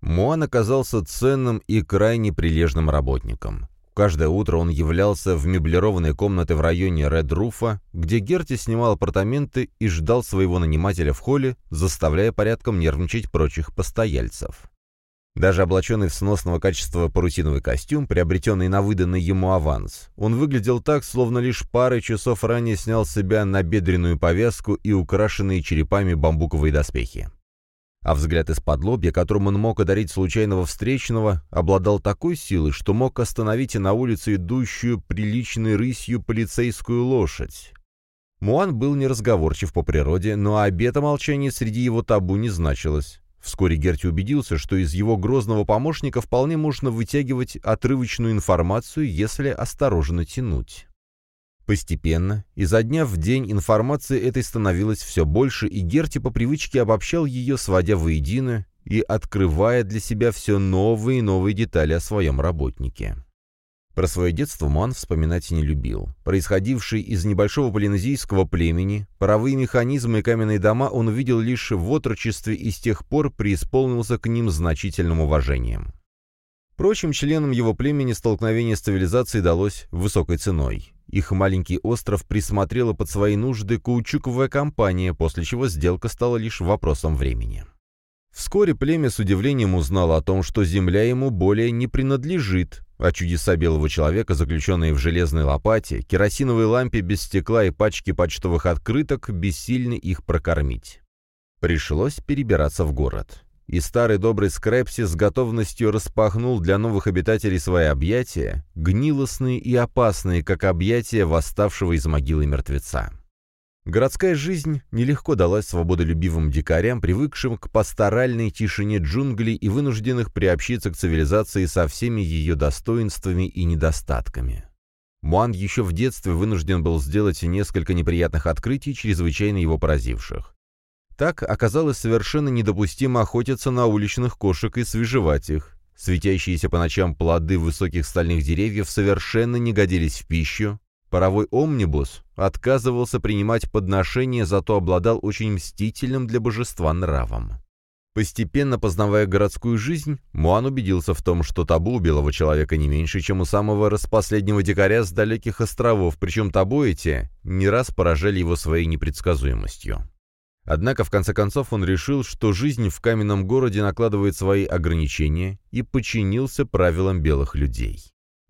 Муан оказался ценным и крайне прилежным работником. Каждое утро он являлся в меблированной комнате в районе Ред-Руфа, где Герти снимал апартаменты и ждал своего нанимателя в холле, заставляя порядком нервничать прочих постояльцев. Даже облаченный в сносного качества парусиновый костюм, приобретенный на выданный ему аванс, он выглядел так, словно лишь парой часов ранее снял с себя набедренную повязку и украшенные черепами бамбуковые доспехи а взгляд из-под лобья, которым он мог одарить случайного встречного, обладал такой силой, что мог остановить на улице идущую приличной рысью полицейскую лошадь. Муан был неразговорчив по природе, но обета молчания среди его табу не значилось. Вскоре Герти убедился, что из его грозного помощника вполне можно вытягивать отрывочную информацию, если осторожно тянуть. Постепенно, изо дня в день информации этой становилось все больше, и Герти по привычке обобщал ее, сводя воедино и открывая для себя все новые и новые детали о своем работнике. Про свое детство Ман вспоминать не любил. Происходивший из небольшого полинезийского племени, паровые механизмы и каменные дома он увидел лишь в отрочестве и с тех пор преисполнился к ним значительным уважением. Прочим членам его племени столкновение с цивилизацией далось высокой ценой. Их маленький остров присмотрела под свои нужды каучуковая компания, после чего сделка стала лишь вопросом времени. Вскоре племя с удивлением узнало о том, что земля ему более не принадлежит, а чудеса белого человека, заключенные в железной лопате, керосиновой лампе без стекла и пачке почтовых открыток, бессильны их прокормить. Пришлось перебираться в город и старый добрый Скрепси с готовностью распахнул для новых обитателей свои объятия, гнилостные и опасные, как объятия восставшего из могилы мертвеца. Городская жизнь нелегко далась свободолюбивым дикарям, привыкшим к пасторальной тишине джунглей и вынужденных приобщиться к цивилизации со всеми ее достоинствами и недостатками. Муан еще в детстве вынужден был сделать несколько неприятных открытий, чрезвычайно его поразивших. Так оказалось совершенно недопустимо охотиться на уличных кошек и свежевать их. Светящиеся по ночам плоды высоких стальных деревьев совершенно не годились в пищу. Паровой омнибус отказывался принимать подношения, зато обладал очень мстительным для божества нравом. Постепенно познавая городскую жизнь, Муан убедился в том, что табу у белого человека не меньше, чем у самого распоследнего дикаря с далеких островов, причем табу эти не раз поражали его своей непредсказуемостью. Однако, в конце концов, он решил, что жизнь в каменном городе накладывает свои ограничения и подчинился правилам белых людей.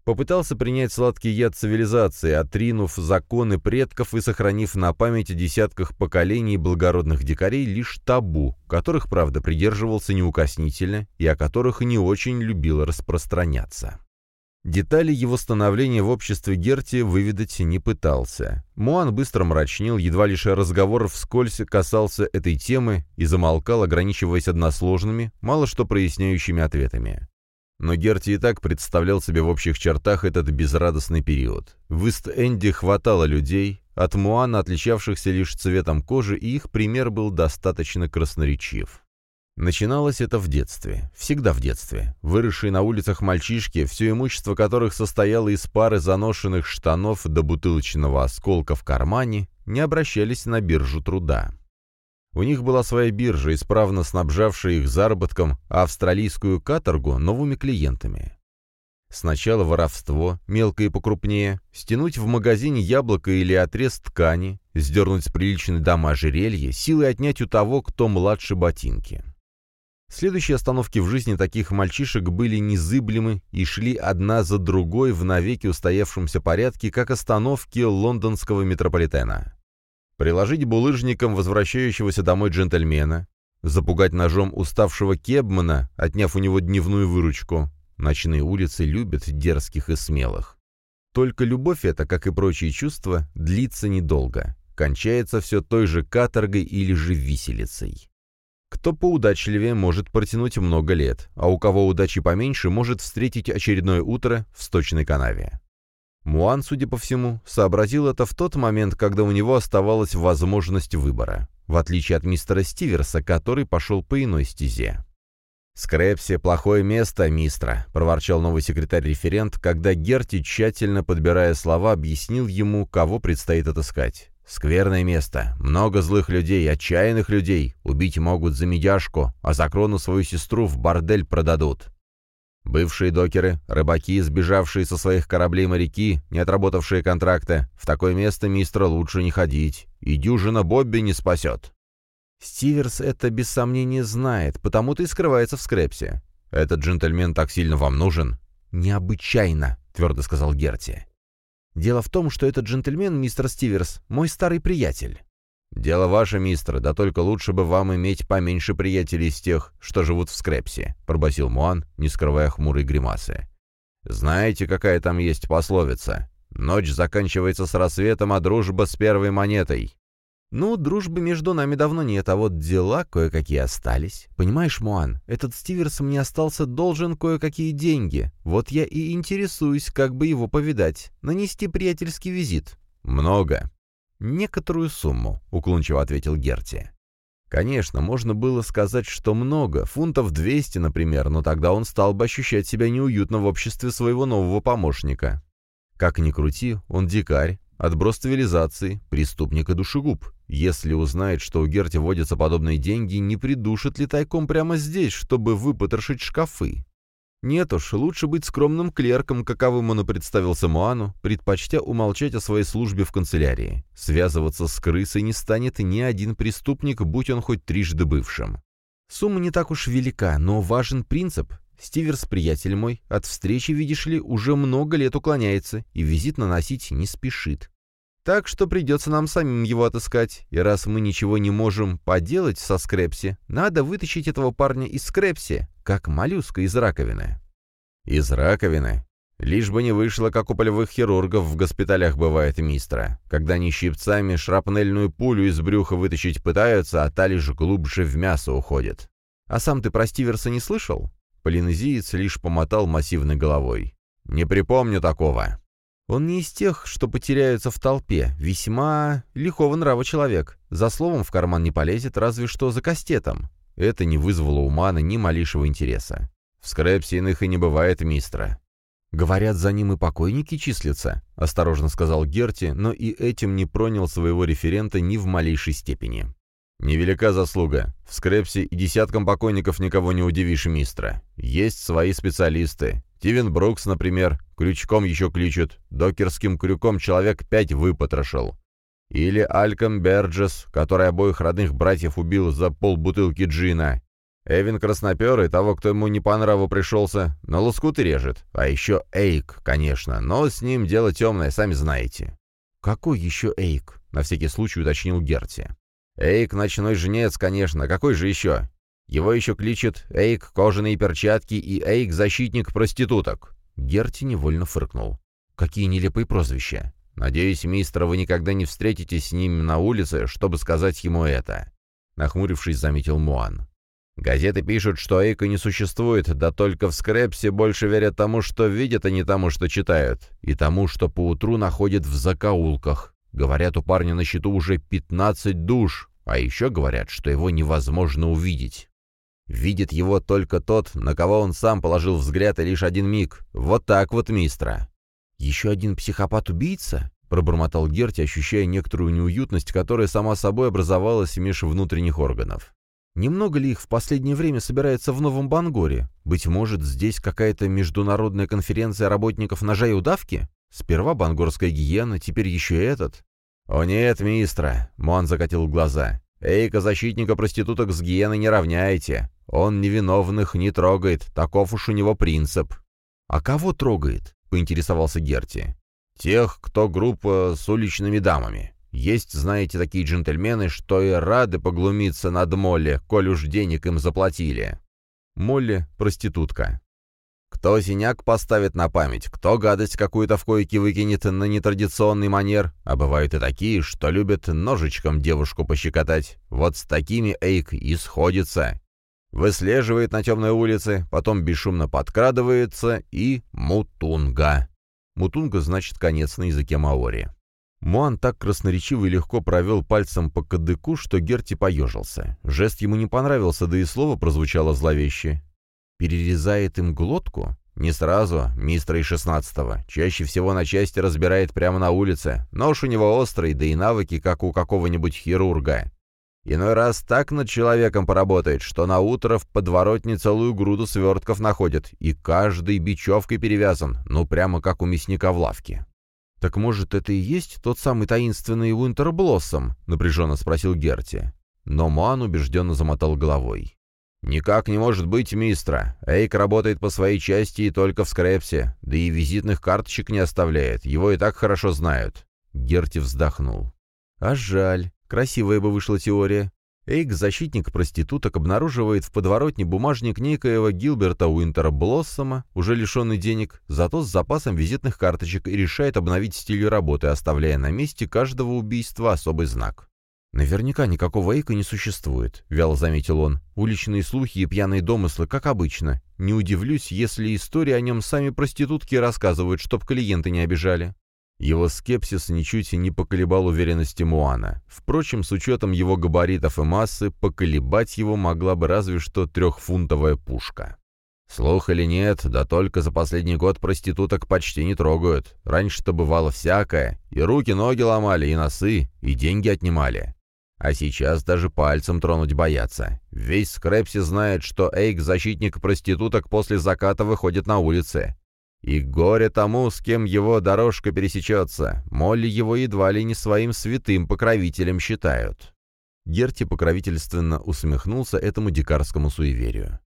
Попытался принять сладкий яд цивилизации, отринув законы предков и сохранив на память о десятках поколений благородных дикарей лишь табу, которых, правда, придерживался неукоснительно и о которых не очень любил распространяться. Детали его становления в обществе Герти выведать не пытался. Муан быстро мрачнел, едва лишь разговор вскользь касался этой темы и замолкал, ограничиваясь односложными, мало что проясняющими ответами. Но Герти и так представлял себе в общих чертах этот безрадостный период. В Ист-Энде хватало людей, от Муана, отличавшихся лишь цветом кожи, и их пример был достаточно красноречив. Начиналось это в детстве, всегда в детстве. Выросшие на улицах мальчишки, все имущество которых состояло из пары заношенных штанов до бутылочного осколка в кармане, не обращались на биржу труда. У них была своя биржа, исправно снабжавшая их заработком, а австралийскую каторгу — новыми клиентами. Сначала воровство, мелкое и покрупнее, стянуть в магазине яблоко или отрез ткани, сдернуть с приличной дамы ожерелье, силой отнять у того, кто младше ботинки. Следующие остановки в жизни таких мальчишек были незыблемы и шли одна за другой в навеки устоявшемся порядке, как остановки лондонского метрополитена. Приложить булыжником возвращающегося домой джентльмена, запугать ножом уставшего кебмана, отняв у него дневную выручку. Ночные улицы любят дерзких и смелых. Только любовь эта, как и прочие чувства, длится недолго. Кончается все той же каторгой или же виселицей. Кто поудачливее, может протянуть много лет, а у кого удачи поменьше, может встретить очередное утро в сточной канаве. Муан, судя по всему, сообразил это в тот момент, когда у него оставалась возможность выбора, в отличие от мистера Стиверса, который пошел по иной стезе. «Скрэпси — плохое место, мистра», — проворчал новый секретарь-референт, когда Герти, тщательно подбирая слова, объяснил ему, кого предстоит отыскать. Скверное место, много злых людей, отчаянных людей. Убить могут за медяшку, а за крону свою сестру в бордель продадут. Бывшие докеры, рыбаки, сбежавшие со своих кораблей моряки, не отработавшие контракты, в такое место мистера лучше не ходить, и дюжина Бобби не спасет. Стиверс это без сомнения знает, потому-то и скрывается в скрепсе. Этот джентльмен так сильно вам нужен? Необычайно, твердо сказал Герти. Дело в том, что этот джентльмен, мистер Стиверс, мой старый приятель». «Дело ваше, мистер, да только лучше бы вам иметь поменьше приятелей из тех, что живут в Скрепсе», — пробасил Муан, не скрывая хмурой гримасы. «Знаете, какая там есть пословица? Ночь заканчивается с рассветом, а дружба с первой монетой. «Ну, дружбы между нами давно нет, а вот дела кое-какие остались. Понимаешь, Муан, этот Стиверс мне остался должен кое-какие деньги. Вот я и интересуюсь, как бы его повидать, нанести приятельский визит». «Много». «Некоторую сумму», — уклончиво ответил Герти. Конечно, можно было сказать, что много, фунтов 200, например, но тогда он стал бы ощущать себя неуютно в обществе своего нового помощника. Как ни крути, он дикарь, отброс цивилизации, преступник и душегуб. Если узнает, что у Герти водятся подобные деньги, не придушит ли тайком прямо здесь, чтобы выпотрошить шкафы? Нет уж, лучше быть скромным клерком, каковым он и представился Муану, предпочтя умолчать о своей службе в канцелярии. Связываться с крысой не станет ни один преступник, будь он хоть трижды бывшим. Сумма не так уж велика, но важен принцип. Стиверс, приятель мой, от встречи, видишь ли, уже много лет уклоняется и визит наносить не спешит. Так что придется нам самим его отыскать, и раз мы ничего не можем поделать со Скрепси, надо вытащить этого парня из Скрепси, как моллюска из раковины». «Из раковины?» Лишь бы не вышло, как у полевых хирургов в госпиталях бывает мистера, когда они щипцами шрапнельную пулю из брюха вытащить пытаются, а та лишь глубже в мясо уходит. А сам ты про Стиверса не слышал? Полинезиец лишь помотал массивной головой. «Не припомню такого». Он не из тех, что потеряются в толпе, весьма лихого нрава человек. За словом в карман не полезет, разве что за кастетом. Это не вызвало у Мана ни малейшего интереса. В скрепсе иных и не бывает мистера. «Говорят, за ним и покойники числятся», — осторожно сказал Герти, но и этим не пронял своего референта ни в малейшей степени. «Невелика заслуга. В скрепсе и десяткам покойников никого не удивишь, мистера. Есть свои специалисты. Стивен Брукс, например, крючком еще кличут, докерским крюком человек пять выпотрошил. Или Альком Берджес, который обоих родных братьев убил за полбутылки джина. Эвин Красноперый, того, кто ему не по нраву пришелся, на лоскуты режет. А еще Эйк, конечно, но с ним дело темное, сами знаете. «Какой еще Эйк?» — на всякий случай уточнил Герти. «Эйк — ночной жнец, конечно, какой же еще? Его еще кличут Эйк кожаные перчатки и Эйк защитник проституток». Герти невольно фыркнул. «Какие нелепые прозвища. Надеюсь, мистер, вы никогда не встретитесь с ним на улице, чтобы сказать ему это». Нахмурившись, заметил Муан. Газеты пишут, что Эйка не существует, да только в Скрепсе больше верят тому, что видят, а не тому, что читают, и тому, что поутру находят в закоулках. Говорят, у парня на счету уже 15 душ, а еще говорят, что его невозможно увидеть. Видит его только тот, на кого он сам положил взгляд и лишь один миг. Вот так вот, мистра. «Еще один психопат-убийца?» — пробормотал Герти, ощущая некоторую неуютность, которая сама собой образовалась меж внутренних органов. «Немного ли их в последнее время собирается в Новом Бангоре? Быть может, здесь какая-то международная конференция работников ножа и удавки? Сперва бангорская гиена, теперь еще этот?» «О нет, мистра!» — Муан закатил глаза. «Эйка, защитника проституток с гиеной не равняете. Он невиновных не трогает, таков уж у него принцип». «А кого трогает?» — поинтересовался Герти. «Тех, кто группа с уличными дамами. Есть, знаете, такие джентльмены, что и рады поглумиться над Молли, коль уж денег им заплатили». Молли — проститутка. Кто синяк поставит на память, кто гадость какую-то в койке выкинет на нетрадиционный манер, а бывают и такие, что любят ножичком девушку пощекотать. Вот с такими Эйк и сходится. Выслеживает на темной улице, потом бесшумно подкрадывается и мутунга. Мутунга значит конец на языке маори. Муан так красноречиво и легко провел пальцем по кадыку, что Герти поежился. Жест ему не понравился, да и слово прозвучало зловеще. «Перерезает им глотку?» Не сразу, мистер и шестнадцатого. Чаще всего на части разбирает прямо на улице. Нож у него острый, да и навыки, как у какого-нибудь хирурга. Иной раз так над человеком поработает, что на утро в подворотне целую груду свертков находит, и каждый бечевкой перевязан, ну прямо как у мясника в лавке. «Так может, это и есть тот самый таинственный Уинтерблоссом?» — напряженно спросил Герти. Но Муан убежденно замотал головой. «Никак не может быть, мистра. Эйк работает по своей части и только в скрепсе, да и визитных карточек не оставляет, его и так хорошо знают». Герти вздохнул. «А жаль. Красивая бы вышла теория. Эйк, защитник проституток, обнаруживает в подворотне бумажник некоего Гилберта Уинтера Блоссома, уже лишенный денег, зато с запасом визитных карточек и решает обновить стиль работы, оставляя на месте каждого убийства особый знак. «Наверняка никакого Эйка не существует», — вяло заметил он. «Уличные слухи и пьяные домыслы, как обычно. Не удивлюсь, если истории о нем сами проститутки рассказывают, чтоб клиенты не обижали». Его скепсис ничуть не поколебал уверенности Муана. Впрочем, с учетом его габаритов и массы, поколебать его могла бы разве что трехфунтовая пушка. Слух или нет, да только за последний год проституток почти не трогают. Раньше-то бывало всякое, и руки-ноги ломали, и носы, и деньги отнимали. А сейчас даже пальцем тронуть боятся. Весь Скрэпси знает, что Эйк, защитник проституток, после заката выходит на улицы. И горе тому, с кем его дорожка пересечется. Молли его едва ли не своим святым покровителем считают. Герти покровительственно усмехнулся этому дикарскому суеверию.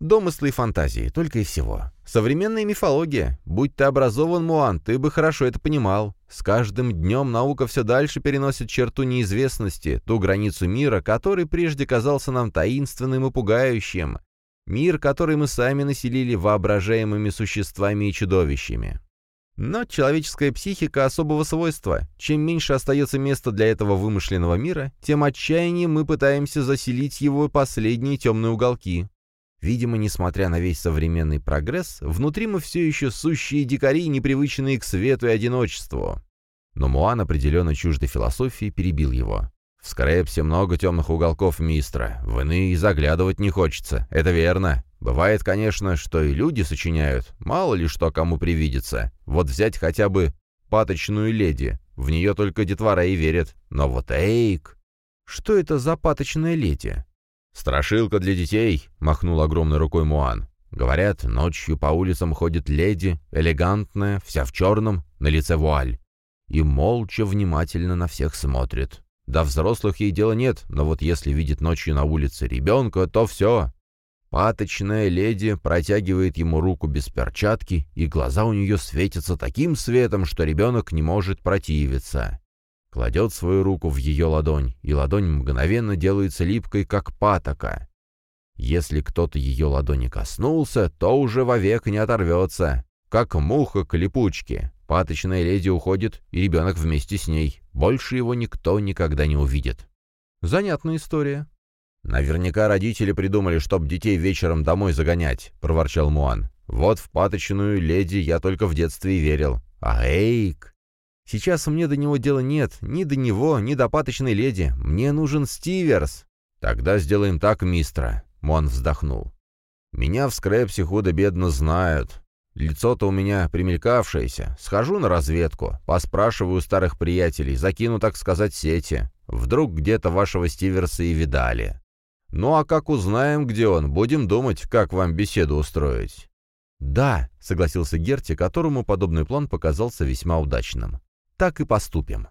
Домыслы и фантазии, только и всего. Современная мифология. Будь ты образован, Муан, ты бы хорошо это понимал. С каждым днем наука все дальше переносит черту неизвестности, ту границу мира, который прежде казался нам таинственным и пугающим. Мир, который мы сами населили воображаемыми существами и чудовищами. Но человеческая психика особого свойства. Чем меньше остается места для этого вымышленного мира, тем отчаяннее мы пытаемся заселить его последние темные уголки. Видимо, несмотря на весь современный прогресс, внутри мы все еще сущие дикари, непривычные к свету и одиночеству. Но Муан, определенно чуждой философии, перебил его. «В Скрепсе много темных уголков, мистера. В иные заглядывать не хочется. Это верно. Бывает, конечно, что и люди сочиняют. Мало ли что кому привидится. Вот взять хотя бы паточную леди. В нее только детвора и верят. Но вот Эйк...» «Что это за паточная леди?» «Страшилка для детей», — махнул огромной рукой Муан. «Говорят, ночью по улицам ходит леди, элегантная, вся в черном, на лице вуаль. И молча внимательно на всех смотрит. До взрослых ей дела нет, но вот если видит ночью на улице ребенка, то все. Паточная леди протягивает ему руку без перчатки, и глаза у нее светятся таким светом, что ребенок не может противиться кладет свою руку в ее ладонь, и ладонь мгновенно делается липкой, как патока. Если кто-то ее ладони коснулся, то уже вовек не оторвется, как муха к липучке. Паточная леди уходит, и ребенок вместе с ней. Больше его никто никогда не увидит. Занятная история. «Наверняка родители придумали, чтоб детей вечером домой загонять», — проворчал Муан. «Вот в паточную леди я только в детстве и верил. А Эйк...» Сейчас мне до него дела нет, ни до него, ни до паточной леди. Мне нужен Стиверс». «Тогда сделаем так, мистера», — Мон вздохнул. «Меня в скрепсе худо-бедно знают. Лицо-то у меня примелькавшееся. Схожу на разведку, поспрашиваю старых приятелей, закину, так сказать, сети. Вдруг где-то вашего Стиверса и видали. Ну а как узнаем, где он, будем думать, как вам беседу устроить». «Да», — согласился Герти, которому подобный план показался весьма удачным так и поступим.